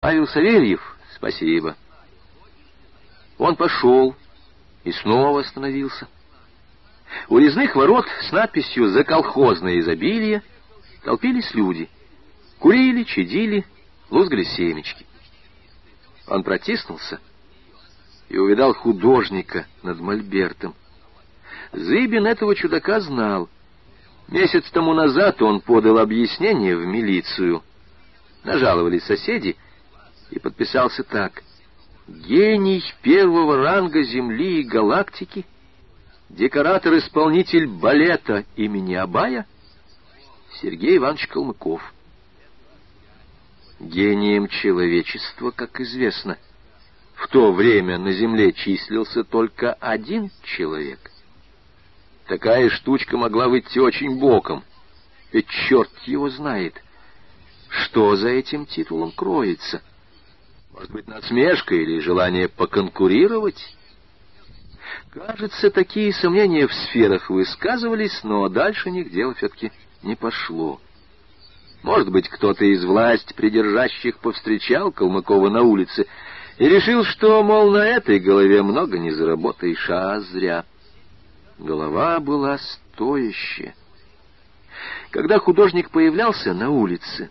Павел Савельев, спасибо. Он пошел и снова остановился. У резных ворот с надписью «За колхозное изобилие» толпились люди. Курили, чадили, лузгали семечки. Он протиснулся и увидал художника над мольбертом. Зыбин этого чудака знал. Месяц тому назад он подал объяснение в милицию. Нажаловались соседи, и подписался так. «Гений первого ранга Земли и галактики, декоратор-исполнитель балета имени Абая Сергей Иванович Калмыков». Гением человечества, как известно, в то время на Земле числился только один человек. Такая штучка могла выйти очень боком, ведь черт его знает, что за этим титулом кроется. Может быть, насмешка или желание поконкурировать? Кажется, такие сомнения в сферах высказывались, но дальше них дело все-таки не пошло. Может быть, кто-то из власть придержащих повстречал Калмыкова на улице и решил, что, мол, на этой голове много не заработаешь, а зря. Голова была стоящая. Когда художник появлялся на улице,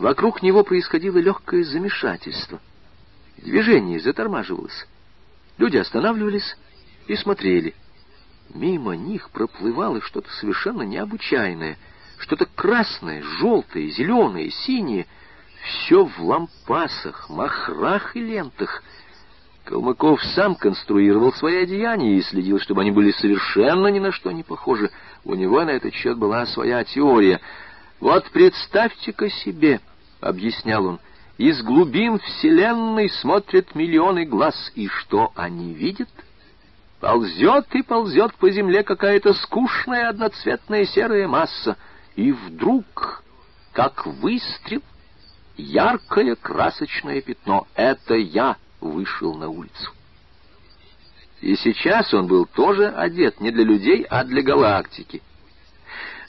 вокруг него происходило легкое замешательство. Движение затормаживалось. Люди останавливались и смотрели. Мимо них проплывало что-то совершенно необычайное — что-то красное, желтое, зеленое, синее. Все в лампасах, махрах и лентах. Калмыков сам конструировал свои одеяния и следил, чтобы они были совершенно ни на что не похожи. У него на этот счет была своя теория. «Вот представьте-ка себе», — объяснял он, — «из глубин Вселенной смотрят миллионы глаз, и что они видят?» Ползет и ползет по земле какая-то скучная одноцветная серая масса — и вдруг, как выстрел, яркое красочное пятно. Это я вышел на улицу. И сейчас он был тоже одет не для людей, а для галактики.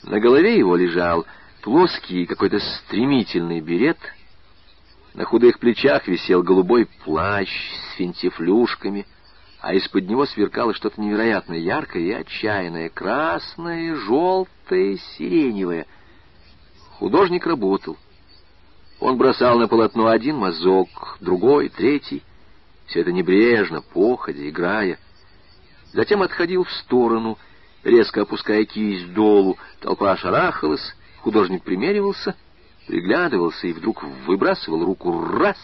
На голове его лежал плоский какой-то стремительный берет. На худых плечах висел голубой плащ с финтифлюшками — а из-под него сверкало что-то невероятно яркое и отчаянное, красное, желтое, сиреневое. Художник работал. Он бросал на полотно один мазок, другой, третий. Все это небрежно, походя, играя. Затем отходил в сторону, резко опуская кисть долу. Толпа шарахалась, художник примеривался, приглядывался и вдруг выбрасывал руку раз,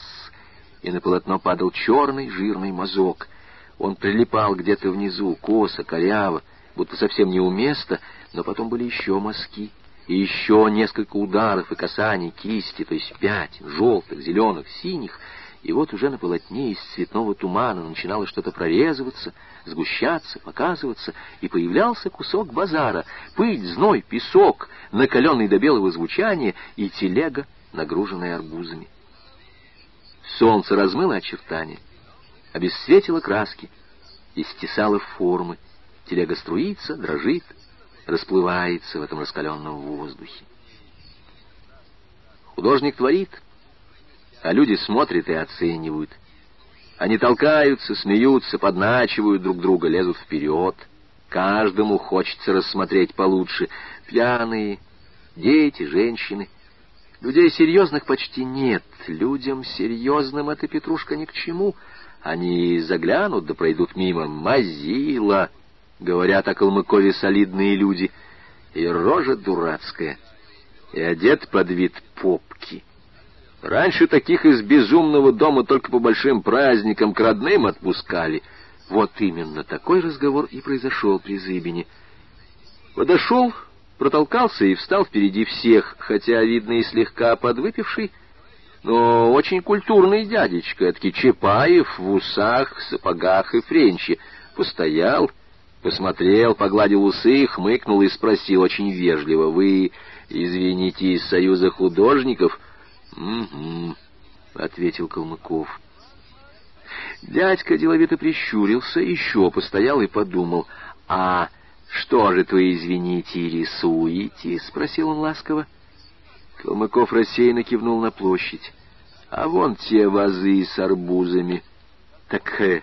и на полотно падал черный жирный мазок — он прилипал где-то внизу, косо, коряво, будто совсем не у места, но потом были еще мазки, и еще несколько ударов и касаний кисти, то есть пять, желтых, зеленых, синих, и вот уже на полотне из цветного тумана начинало что-то прорезываться, сгущаться, показываться, и появлялся кусок базара, пыль, зной, песок, накаленный до белого звучания, и телега, нагруженная арбузами. Солнце размыло очертания, обесцветила краски и стесала формы. Телега струится, дрожит, расплывается в этом раскаленном воздухе. Художник творит, а люди смотрят и оценивают. Они толкаются, смеются, подначивают друг друга, лезут вперед. Каждому хочется рассмотреть получше. Пьяные, дети, женщины. Людей серьезных почти нет. Людям серьезным эта петрушка ни к чему — они заглянут да пройдут мимо. Мазила, говорят о Калмыкове солидные люди, и рожа дурацкая, и одет под вид попки. Раньше таких из безумного дома только по большим праздникам к родным отпускали. Вот именно такой разговор и произошел при Зыбине. Подошел, протолкался и встал впереди всех, хотя, видно, и слегка подвыпивший, но очень культурный дядечка, эдакий Чапаев в усах, сапогах и френче. Постоял, посмотрел, погладил усы, хмыкнул и спросил очень вежливо, «Вы, извините, из Союза художников?» «Угу», — ответил Калмыков. Дядька деловито прищурился, еще постоял и подумал, «А что же вы, извините, рисуете?» — спросил он ласково. Калмыков рассеянно кивнул на площадь. А вон те вазы с арбузами. Так э,